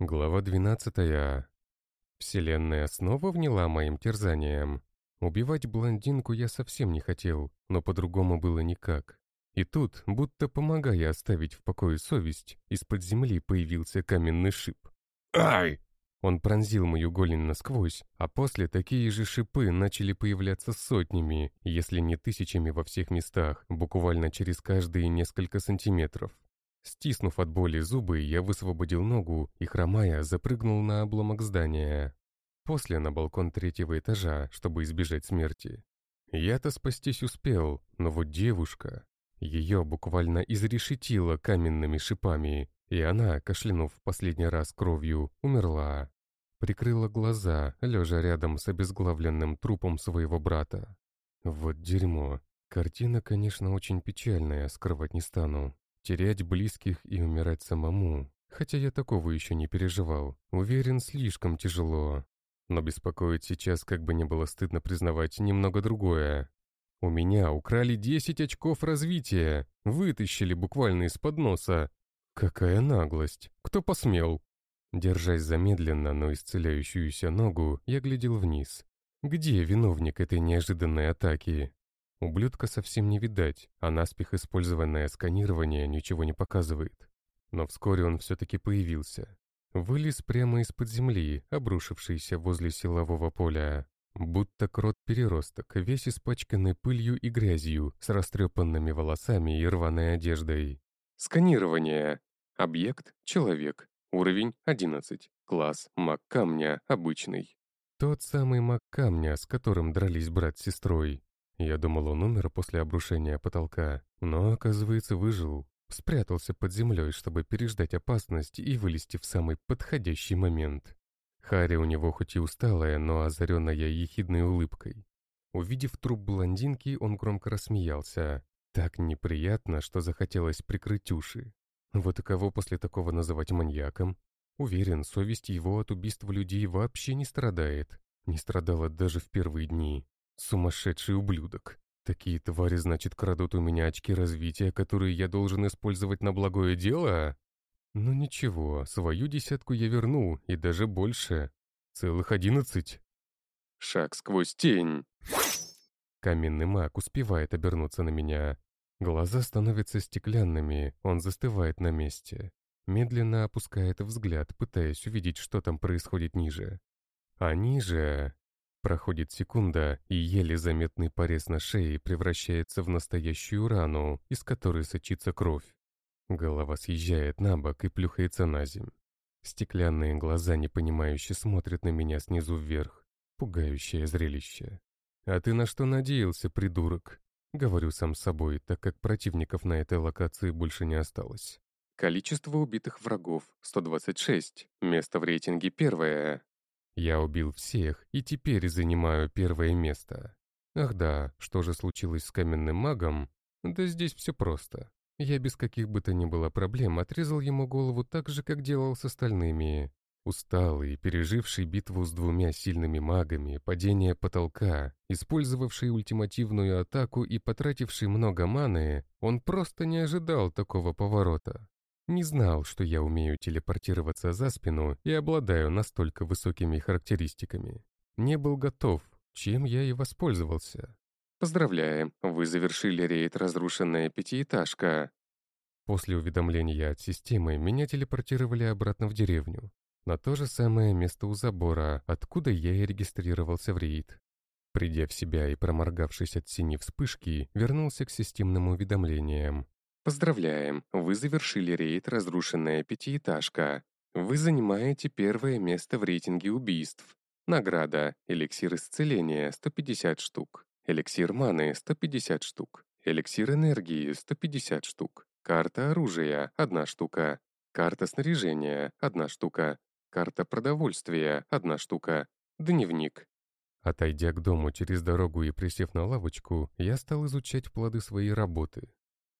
Глава 12. Вселенная снова вняла моим терзаниям. Убивать блондинку я совсем не хотел, но по-другому было никак. И тут, будто помогая оставить в покое совесть, из-под земли появился каменный шип. «Ай!» Он пронзил мою голень насквозь, а после такие же шипы начали появляться сотнями, если не тысячами во всех местах, буквально через каждые несколько сантиметров. Стиснув от боли зубы, я высвободил ногу и, хромая, запрыгнул на обломок здания. После на балкон третьего этажа, чтобы избежать смерти. Я-то спастись успел, но вот девушка... Ее буквально изрешетило каменными шипами, и она, кашлянув в последний раз кровью, умерла. Прикрыла глаза, лежа рядом с обезглавленным трупом своего брата. Вот дерьмо. Картина, конечно, очень печальная, скрывать не стану. Терять близких и умирать самому. Хотя я такого еще не переживал. Уверен, слишком тяжело. Но беспокоить сейчас, как бы не было стыдно признавать, немного другое. У меня украли 10 очков развития. Вытащили буквально из-под носа. Какая наглость. Кто посмел? Держась замедленно, но исцеляющуюся ногу, я глядел вниз. Где виновник этой неожиданной атаки? Ублюдка совсем не видать, а наспех использованное сканирование ничего не показывает. Но вскоре он все-таки появился. Вылез прямо из-под земли, обрушившийся возле силового поля. Будто крот-переросток, весь испачканный пылью и грязью, с растрепанными волосами и рваной одеждой. Сканирование. Объект — человек. Уровень — 11. Класс — маг камня, обычный. Тот самый маг камня, с которым дрались брат с сестрой. Я думал, он умер после обрушения потолка, но, оказывается, выжил. Спрятался под землей, чтобы переждать опасность и вылезти в самый подходящий момент. Харри у него хоть и усталая, но озаренная ехидной улыбкой. Увидев труп блондинки, он громко рассмеялся. Так неприятно, что захотелось прикрыть уши. Вот и кого после такого называть маньяком? Уверен, совесть его от убийства людей вообще не страдает. Не страдала даже в первые дни. Сумасшедший ублюдок. Такие твари, значит, крадут у меня очки развития, которые я должен использовать на благое дело? Ну ничего, свою десятку я верну, и даже больше. Целых одиннадцать. Шаг сквозь тень. Каменный маг успевает обернуться на меня. Глаза становятся стеклянными, он застывает на месте. Медленно опускает взгляд, пытаясь увидеть, что там происходит ниже. А ниже... Проходит секунда, и еле заметный порез на шее превращается в настоящую рану, из которой сочится кровь. Голова съезжает на бок и плюхается на земь. Стеклянные глаза непонимающе смотрят на меня снизу вверх. Пугающее зрелище. «А ты на что надеялся, придурок?» Говорю сам с собой, так как противников на этой локации больше не осталось. Количество убитых врагов — 126. Место в рейтинге первое. Я убил всех и теперь занимаю первое место. Ах да, что же случилось с каменным магом? Да здесь все просто. Я без каких бы то ни было проблем отрезал ему голову так же, как делал с остальными. Усталый, переживший битву с двумя сильными магами, падение потолка, использовавший ультимативную атаку и потративший много маны, он просто не ожидал такого поворота. Не знал, что я умею телепортироваться за спину и обладаю настолько высокими характеристиками. Не был готов, чем я и воспользовался. Поздравляем, вы завершили рейд «Разрушенная пятиэтажка». После уведомления от системы меня телепортировали обратно в деревню. На то же самое место у забора, откуда я и регистрировался в рейд. Придя в себя и проморгавшись от синей вспышки, вернулся к системным уведомлениям. Поздравляем, вы завершили рейд «Разрушенная пятиэтажка». Вы занимаете первое место в рейтинге убийств. Награда «Эликсир исцеления» 150 штук. Эликсир маны 150 штук. Эликсир энергии 150 штук. Карта оружия 1 штука. Карта снаряжения 1 штука. Карта продовольствия — одна штука. Дневник. Отойдя к дому через дорогу и присев на лавочку, я стал изучать плоды своей работы.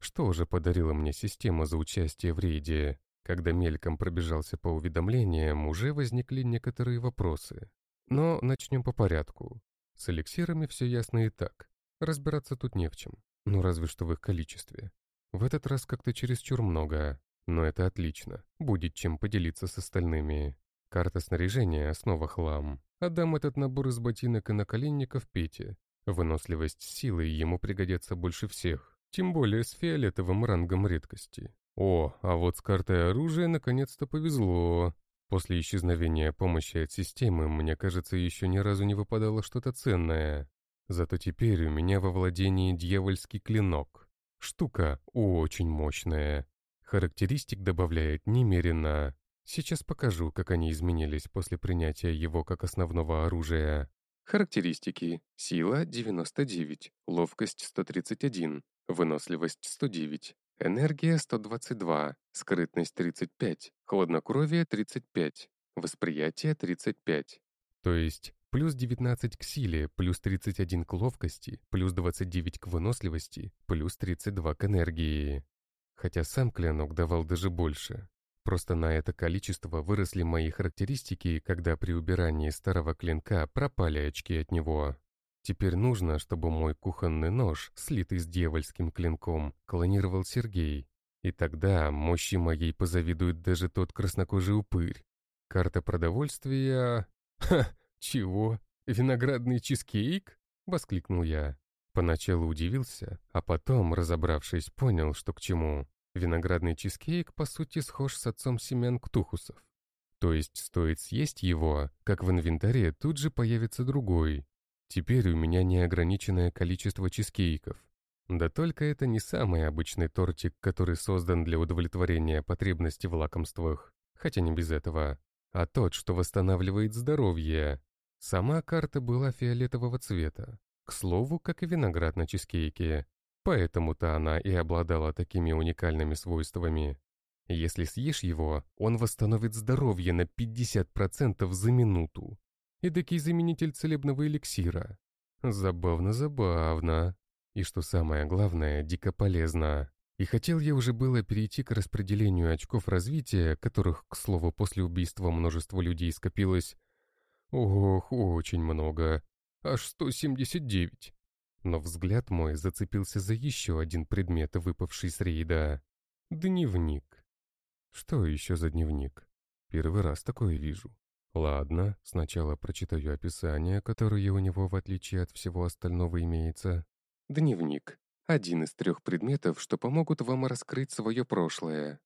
Что же подарила мне система за участие в рейде? Когда мельком пробежался по уведомлениям, уже возникли некоторые вопросы. Но начнем по порядку. С эликсирами все ясно и так. Разбираться тут не в чем. Ну разве что в их количестве. В этот раз как-то чересчур много. Но это отлично, будет чем поделиться с остальными. Карта снаряжения — основа хлам. Отдам этот набор из ботинок и наколенников Пете. Выносливость силы ему пригодятся больше всех, тем более с фиолетовым рангом редкости. О, а вот с картой оружия наконец-то повезло. После исчезновения помощи от системы, мне кажется, еще ни разу не выпадало что-то ценное. Зато теперь у меня во владении дьявольский клинок. Штука очень мощная. Характеристик добавляет немерено. Сейчас покажу, как они изменились после принятия его как основного оружия. Характеристики. Сила 99, ловкость 131, выносливость 109, энергия 122, скрытность 35, хладнокровие 35, восприятие 35. То есть плюс 19 к силе, плюс 31 к ловкости, плюс 29 к выносливости, плюс 32 к энергии. Хотя сам клинок давал даже больше. Просто на это количество выросли мои характеристики, когда при убирании старого клинка пропали очки от него. Теперь нужно, чтобы мой кухонный нож, слитый с дьявольским клинком, клонировал Сергей. И тогда мощи моей позавидует даже тот краснокожий упырь. Карта продовольствия... Ха! Чего? Виноградный чизкейк? Воскликнул я. Поначалу удивился, а потом, разобравшись, понял, что к чему. Виноградный чизкейк, по сути, схож с отцом семян ктухусов. То есть стоит съесть его, как в инвентаре тут же появится другой. Теперь у меня неограниченное количество чизкейков. Да только это не самый обычный тортик, который создан для удовлетворения потребностей в лакомствах, хотя не без этого, а тот, что восстанавливает здоровье. Сама карта была фиолетового цвета, к слову, как и виноград на чизкейке, Поэтому-то она и обладала такими уникальными свойствами. Если съешь его, он восстановит здоровье на 50% за минуту. Эдакий заменитель целебного эликсира. Забавно-забавно. И что самое главное, дико полезно. И хотел я уже было перейти к распределению очков развития, которых, к слову, после убийства множество людей скопилось. Ох, очень много. Аж 179 но взгляд мой зацепился за еще один предмет, выпавший с рейда. Дневник. Что еще за дневник? Первый раз такое вижу. Ладно, сначала прочитаю описание, которое у него, в отличие от всего остального, имеется. Дневник. Один из трех предметов, что помогут вам раскрыть свое прошлое.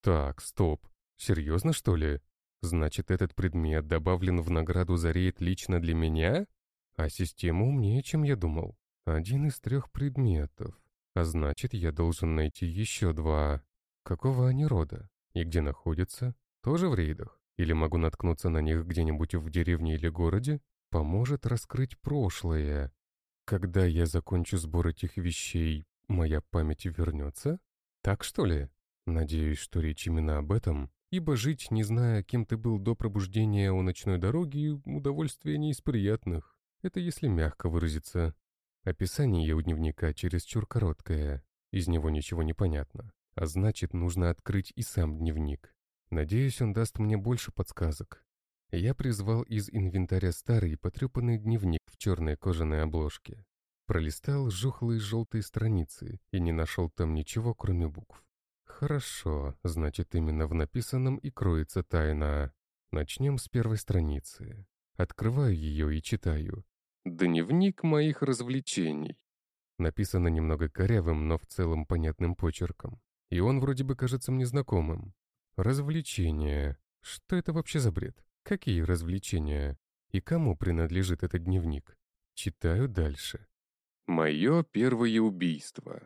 Так, стоп. Серьезно, что ли? Значит, этот предмет добавлен в награду за рейд лично для меня? А система умнее, чем я думал. Один из трех предметов. А значит, я должен найти еще два. Какого они рода? И где находятся? Тоже в рейдах? Или могу наткнуться на них где-нибудь в деревне или городе? Поможет раскрыть прошлое. Когда я закончу сбор этих вещей, моя память вернется? Так что ли? Надеюсь, что речь именно об этом, ибо жить, не зная, кем ты был до пробуждения у ночной дороги, удовольствие не из приятных. Это если мягко выразиться. Описание у дневника чересчур короткое, из него ничего не понятно, а значит, нужно открыть и сам дневник. Надеюсь, он даст мне больше подсказок. Я призвал из инвентаря старый потрепанный дневник в черной кожаной обложке. Пролистал жухлые желтые страницы и не нашел там ничего, кроме букв. Хорошо, значит, именно в написанном и кроется тайна. Начнем с первой страницы. Открываю ее и читаю. Дневник моих развлечений. Написано немного корявым, но в целом понятным почерком. И он вроде бы кажется мне знакомым. Развлечения. Что это вообще за бред? Какие развлечения? И кому принадлежит этот дневник? Читаю дальше. Мое первое убийство.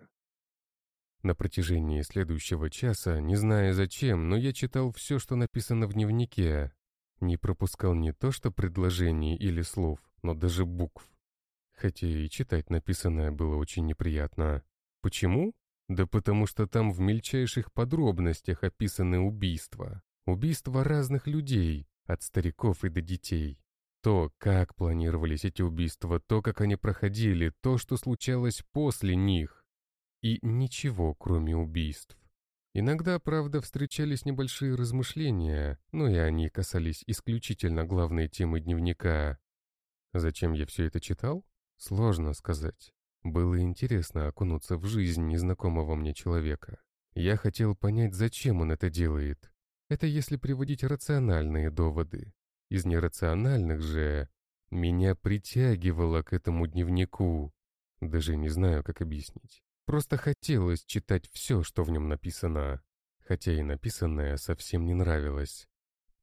На протяжении следующего часа, не зная зачем, но я читал все, что написано в дневнике. Не пропускал не то что предложений или слов, но даже букв. Хотя и читать написанное было очень неприятно. Почему? Да потому что там в мельчайших подробностях описаны убийства. Убийства разных людей, от стариков и до детей. То, как планировались эти убийства, то, как они проходили, то, что случалось после них. И ничего, кроме убийств. Иногда, правда, встречались небольшие размышления, но и они касались исключительно главной темы дневника Зачем я все это читал? Сложно сказать. Было интересно окунуться в жизнь незнакомого мне человека. Я хотел понять, зачем он это делает. Это если приводить рациональные доводы. Из нерациональных же меня притягивало к этому дневнику. Даже не знаю, как объяснить. Просто хотелось читать все, что в нем написано. Хотя и написанное совсем не нравилось.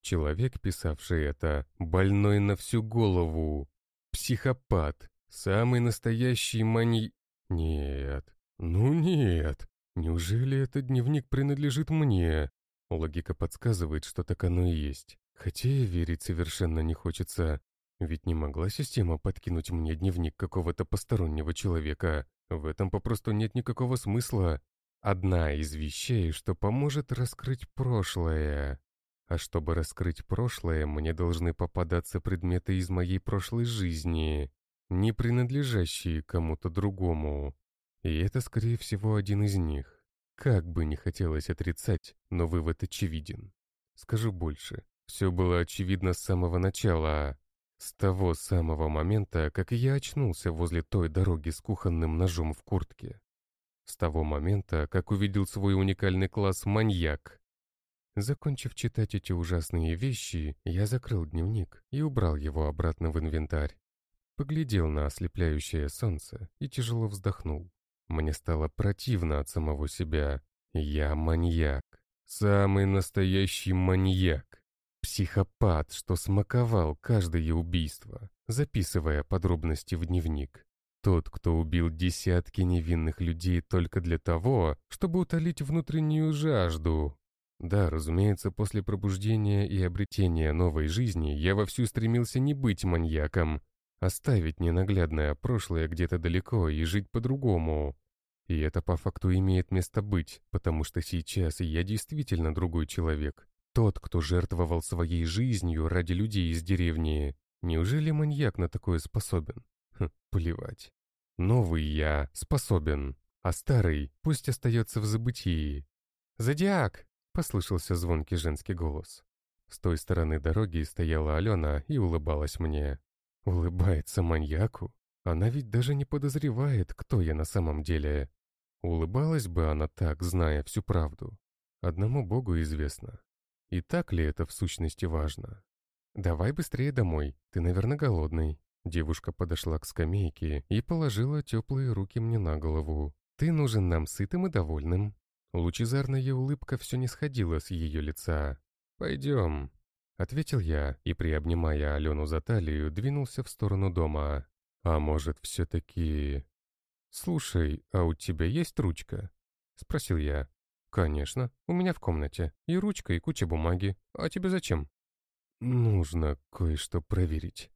Человек, писавший это, больной на всю голову. Психопат. Самый настоящий мани... Нет. Ну нет. Неужели этот дневник принадлежит мне? Логика подсказывает, что так оно и есть. Хотя и верить совершенно не хочется. Ведь не могла система подкинуть мне дневник какого-то постороннего человека. В этом попросту нет никакого смысла. Одна из вещей, что поможет раскрыть прошлое. А чтобы раскрыть прошлое, мне должны попадаться предметы из моей прошлой жизни, не принадлежащие кому-то другому. И это, скорее всего, один из них. Как бы не хотелось отрицать, но вывод очевиден. Скажу больше. Все было очевидно с самого начала. С того самого момента, как я очнулся возле той дороги с кухонным ножом в куртке. С того момента, как увидел свой уникальный класс «Маньяк». Закончив читать эти ужасные вещи, я закрыл дневник и убрал его обратно в инвентарь. Поглядел на ослепляющее солнце и тяжело вздохнул. Мне стало противно от самого себя. Я маньяк. Самый настоящий маньяк. Психопат, что смаковал каждое убийство, записывая подробности в дневник. Тот, кто убил десятки невинных людей только для того, чтобы утолить внутреннюю жажду. Да, разумеется, после пробуждения и обретения новой жизни я вовсю стремился не быть маньяком, оставить ненаглядное прошлое где-то далеко и жить по-другому. И это по факту имеет место быть, потому что сейчас я действительно другой человек, тот, кто жертвовал своей жизнью ради людей из деревни. Неужели маньяк на такое способен? Хм, плевать. Новый я способен, а старый пусть остается в забытии. «Зодиак!» — послышался звонкий женский голос. С той стороны дороги стояла Алена и улыбалась мне. Улыбается маньяку? Она ведь даже не подозревает, кто я на самом деле. Улыбалась бы она так, зная всю правду. Одному Богу известно. И так ли это в сущности важно? «Давай быстрее домой, ты, наверное, голодный». Девушка подошла к скамейке и положила теплые руки мне на голову. «Ты нужен нам сытым и довольным». Лучезарная улыбка все не сходила с ее лица. «Пойдем», — ответил я и, приобнимая Алену за талию, двинулся в сторону дома. «А может, все-таки...» «Слушай, а у тебя есть ручка?» — спросил я. «Конечно, у меня в комнате. И ручка, и куча бумаги. А тебе зачем?» «Нужно кое-что проверить».